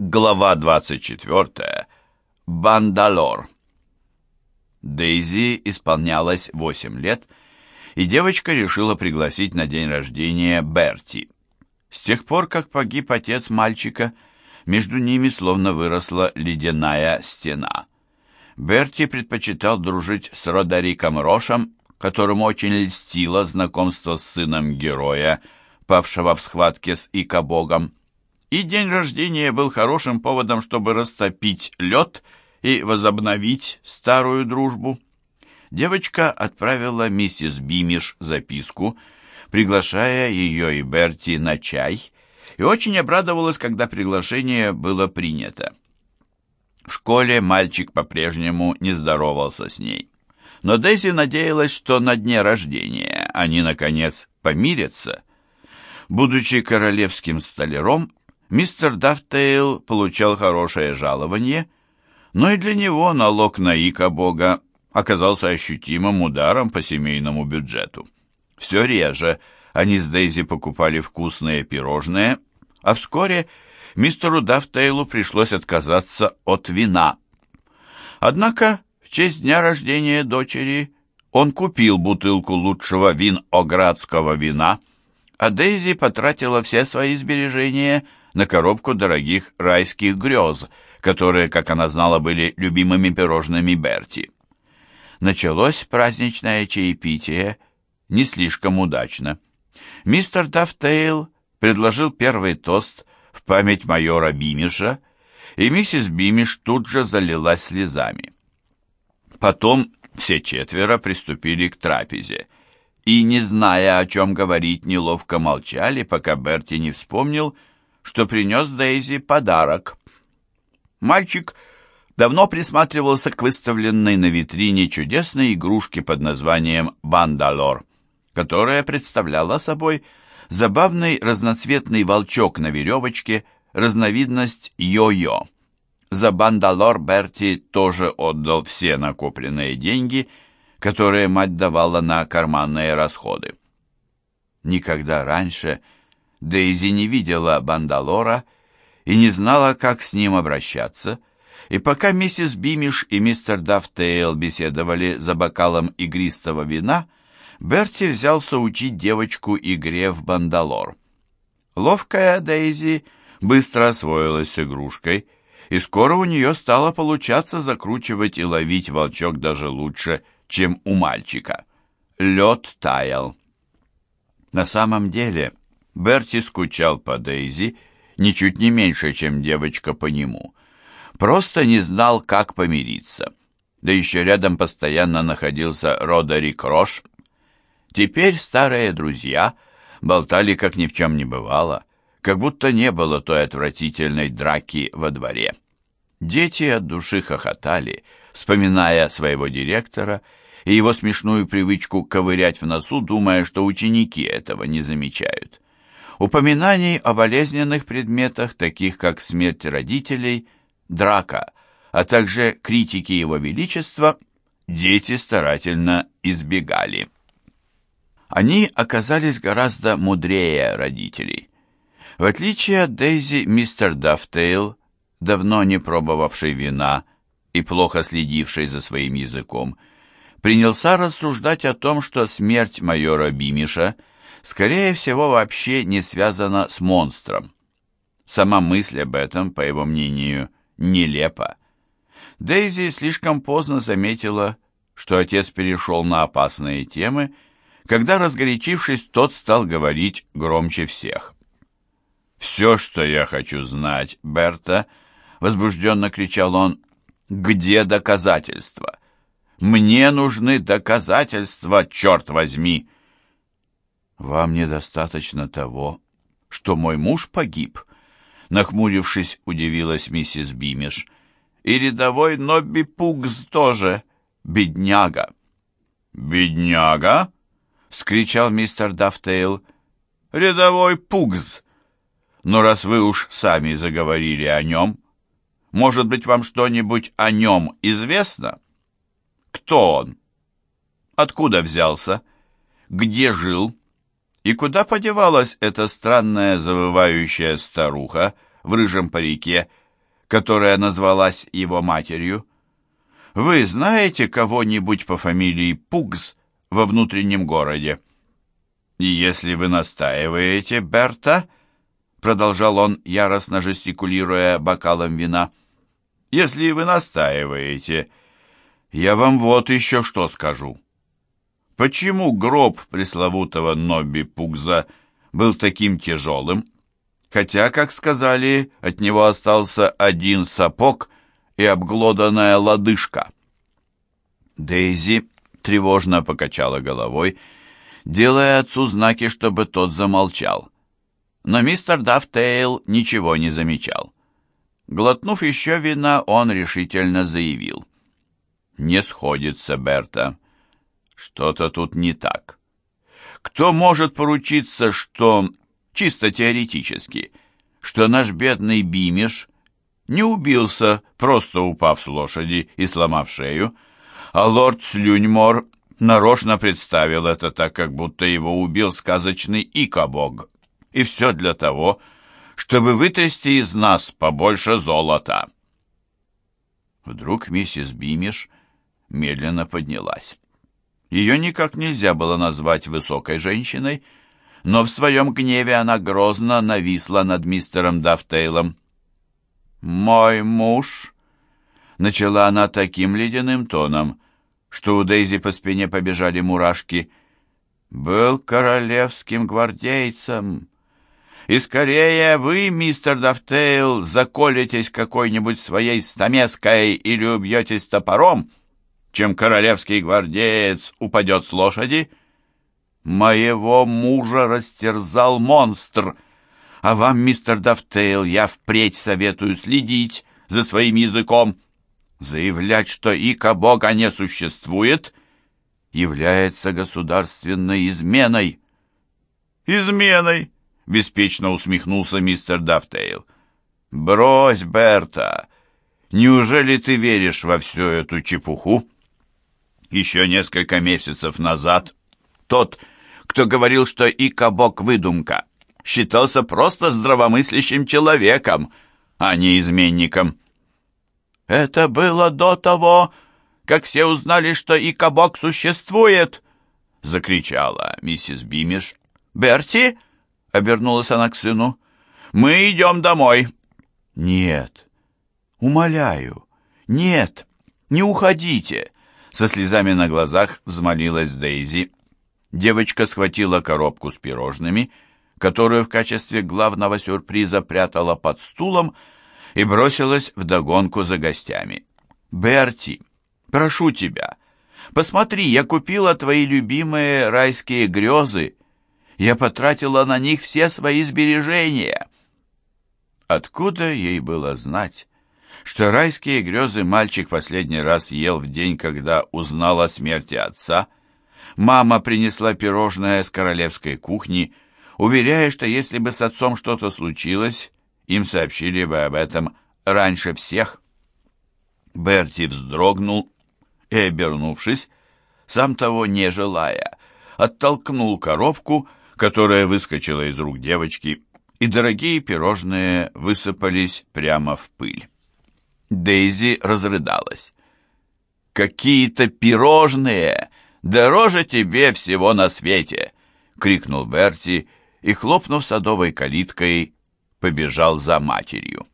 Глава 24. Бандалор. Дейзи исполнялось 8 лет, и девочка решила пригласить на день рождения Берти. С тех пор, как погиб отец мальчика, между ними словно выросла ледяная стена. Берти предпочитал дружить с Родериком Рошем, которому очень льстило знакомство с сыном героя, павшего в схватке с Икобогом и день рождения был хорошим поводом, чтобы растопить лед и возобновить старую дружбу. Девочка отправила миссис Бимиш записку, приглашая ее и Берти на чай, и очень обрадовалась, когда приглашение было принято. В школе мальчик по-прежнему не здоровался с ней. Но Дейзи надеялась, что на дне рождения они, наконец, помирятся. Будучи королевским столяром, Мистер Дафтейл получал хорошее жалование, но и для него налог на ика Бога оказался ощутимым ударом по семейному бюджету. Все реже они с Дейзи покупали вкусные пирожные, а вскоре мистеру Дафтейлу пришлось отказаться от вина. Однако в честь дня рождения дочери он купил бутылку лучшего вин-оградского вина, а Дейзи потратила все свои сбережения – на коробку дорогих райских грез, которые, как она знала, были любимыми пирожными Берти. Началось праздничное чаепитие не слишком удачно. Мистер Дафтейл предложил первый тост в память майора Бимиша, и миссис Бимиш тут же залилась слезами. Потом все четверо приступили к трапезе, и, не зная, о чем говорить, неловко молчали, пока Берти не вспомнил, что принес Дейзи подарок. Мальчик давно присматривался к выставленной на витрине чудесной игрушке под названием «Бандалор», которая представляла собой забавный разноцветный волчок на веревочке, разновидность йо-йо. За «Бандалор» Берти тоже отдал все накопленные деньги, которые мать давала на карманные расходы. Никогда раньше не Дейзи не видела Бандалора и не знала, как с ним обращаться, и пока миссис Бимиш и мистер Дафтейл беседовали за бокалом игристого вина, Берти взялся учить девочку игре в Бандалор. Ловкая Дейзи быстро освоилась с игрушкой, и скоро у нее стало получаться закручивать и ловить волчок даже лучше, чем у мальчика. Лед таял. На самом деле Берти скучал по Дейзи ничуть не меньше, чем девочка по нему. Просто не знал, как помириться. Да еще рядом постоянно находился Родерик Рош. Теперь старые друзья болтали, как ни в чем не бывало, как будто не было той отвратительной драки во дворе. Дети от души хохотали, вспоминая своего директора и его смешную привычку ковырять в носу, думая, что ученики этого не замечают. Упоминаний о болезненных предметах, таких как смерть родителей, драка, а также критики его величества, дети старательно избегали. Они оказались гораздо мудрее родителей. В отличие от Дейзи, мистер Дафтейл, давно не пробовавший вина и плохо следивший за своим языком, принялся рассуждать о том, что смерть майора Бимиша – скорее всего, вообще не связана с монстром. Сама мысль об этом, по его мнению, нелепа. Дейзи слишком поздно заметила, что отец перешел на опасные темы, когда, разгорячившись, тот стал говорить громче всех. «Все, что я хочу знать, Берта», — возбужденно кричал он, — «где доказательства? Мне нужны доказательства, черт возьми!» «Вам недостаточно того, что мой муж погиб?» Нахмурившись, удивилась миссис Бимиш. «И рядовой Нобби Пугс тоже, бедняга». «Бедняга?» — вскричал мистер Дафтейл. «Рядовой Пугс! Но раз вы уж сами заговорили о нем, может быть, вам что-нибудь о нем известно? Кто он? Откуда взялся? Где жил?» И куда подевалась эта странная завывающая старуха в рыжем парике, которая назвалась его матерью. «Вы знаете кого-нибудь по фамилии Пугс во внутреннем городе?» «И если вы настаиваете, Берта...» продолжал он, яростно жестикулируя бокалом вина. «Если вы настаиваете, я вам вот еще что скажу. Почему гроб пресловутого Нобби Пугза был таким тяжелым, хотя, как сказали, от него остался один сапог и обглоданная лодыжка?» Дейзи тревожно покачала головой, делая отцу знаки, чтобы тот замолчал. Но мистер Дафтейл ничего не замечал. Глотнув еще вина, он решительно заявил. «Не сходится, Берта. Что-то тут не так. Кто может поручиться, что, чисто теоретически, что наш бедный Бимиш не убился, просто упав с лошади и сломав шею, а лорд Слюньмор нарочно представил это так, как будто его убил сказочный Икобог. И все для того, чтобы вытрясти из нас побольше золота. Вдруг миссис Бимиш медленно поднялась. Ее никак нельзя было назвать высокой женщиной, но в своем гневе она грозно нависла над мистером Дафтейлом. «Мой муж», — начала она таким ледяным тоном, что у Дейзи по спине побежали мурашки, — «был королевским гвардейцем, и скорее вы, мистер Дафтейл, заколетесь какой-нибудь своей стамеской или убьетесь топором, чем королевский гвардеец упадет с лошади. Моего мужа растерзал монстр, а вам, мистер Дафтейл, я впредь советую следить за своим языком. Заявлять, что Икабога не существует, является государственной изменой. Изменой! беспечно усмехнулся мистер Дафтейл. «Брось, Берта! Неужели ты веришь во всю эту чепуху?» Еще несколько месяцев назад тот, кто говорил, что и кабок выдумка, считался просто здравомыслящим человеком, а не изменником. «Это было до того, как все узнали, что и кабок существует!» — закричала миссис Бимиш. «Берти!» — обернулась она к сыну. «Мы идем домой». «Нет, умоляю, нет, не уходите!» Со слезами на глазах взмолилась Дейзи. Девочка схватила коробку с пирожными, которую в качестве главного сюрприза прятала под стулом, и бросилась вдогонку за гостями. «Берти, прошу тебя, посмотри, я купила твои любимые райские грезы я потратила на них все свои сбережения. Откуда ей было знать, что райские грезы мальчик последний раз ел в день, когда узнал о смерти отца? Мама принесла пирожное с королевской кухни, уверяя, что если бы с отцом что-то случилось, им сообщили бы об этом раньше всех. Берти вздрогнул и, обернувшись, сам того не желая, оттолкнул коробку которая выскочила из рук девочки, и дорогие пирожные высыпались прямо в пыль. Дейзи разрыдалась. «Какие-то пирожные! Дороже тебе всего на свете!» — крикнул Берти и, хлопнув садовой калиткой, побежал за матерью.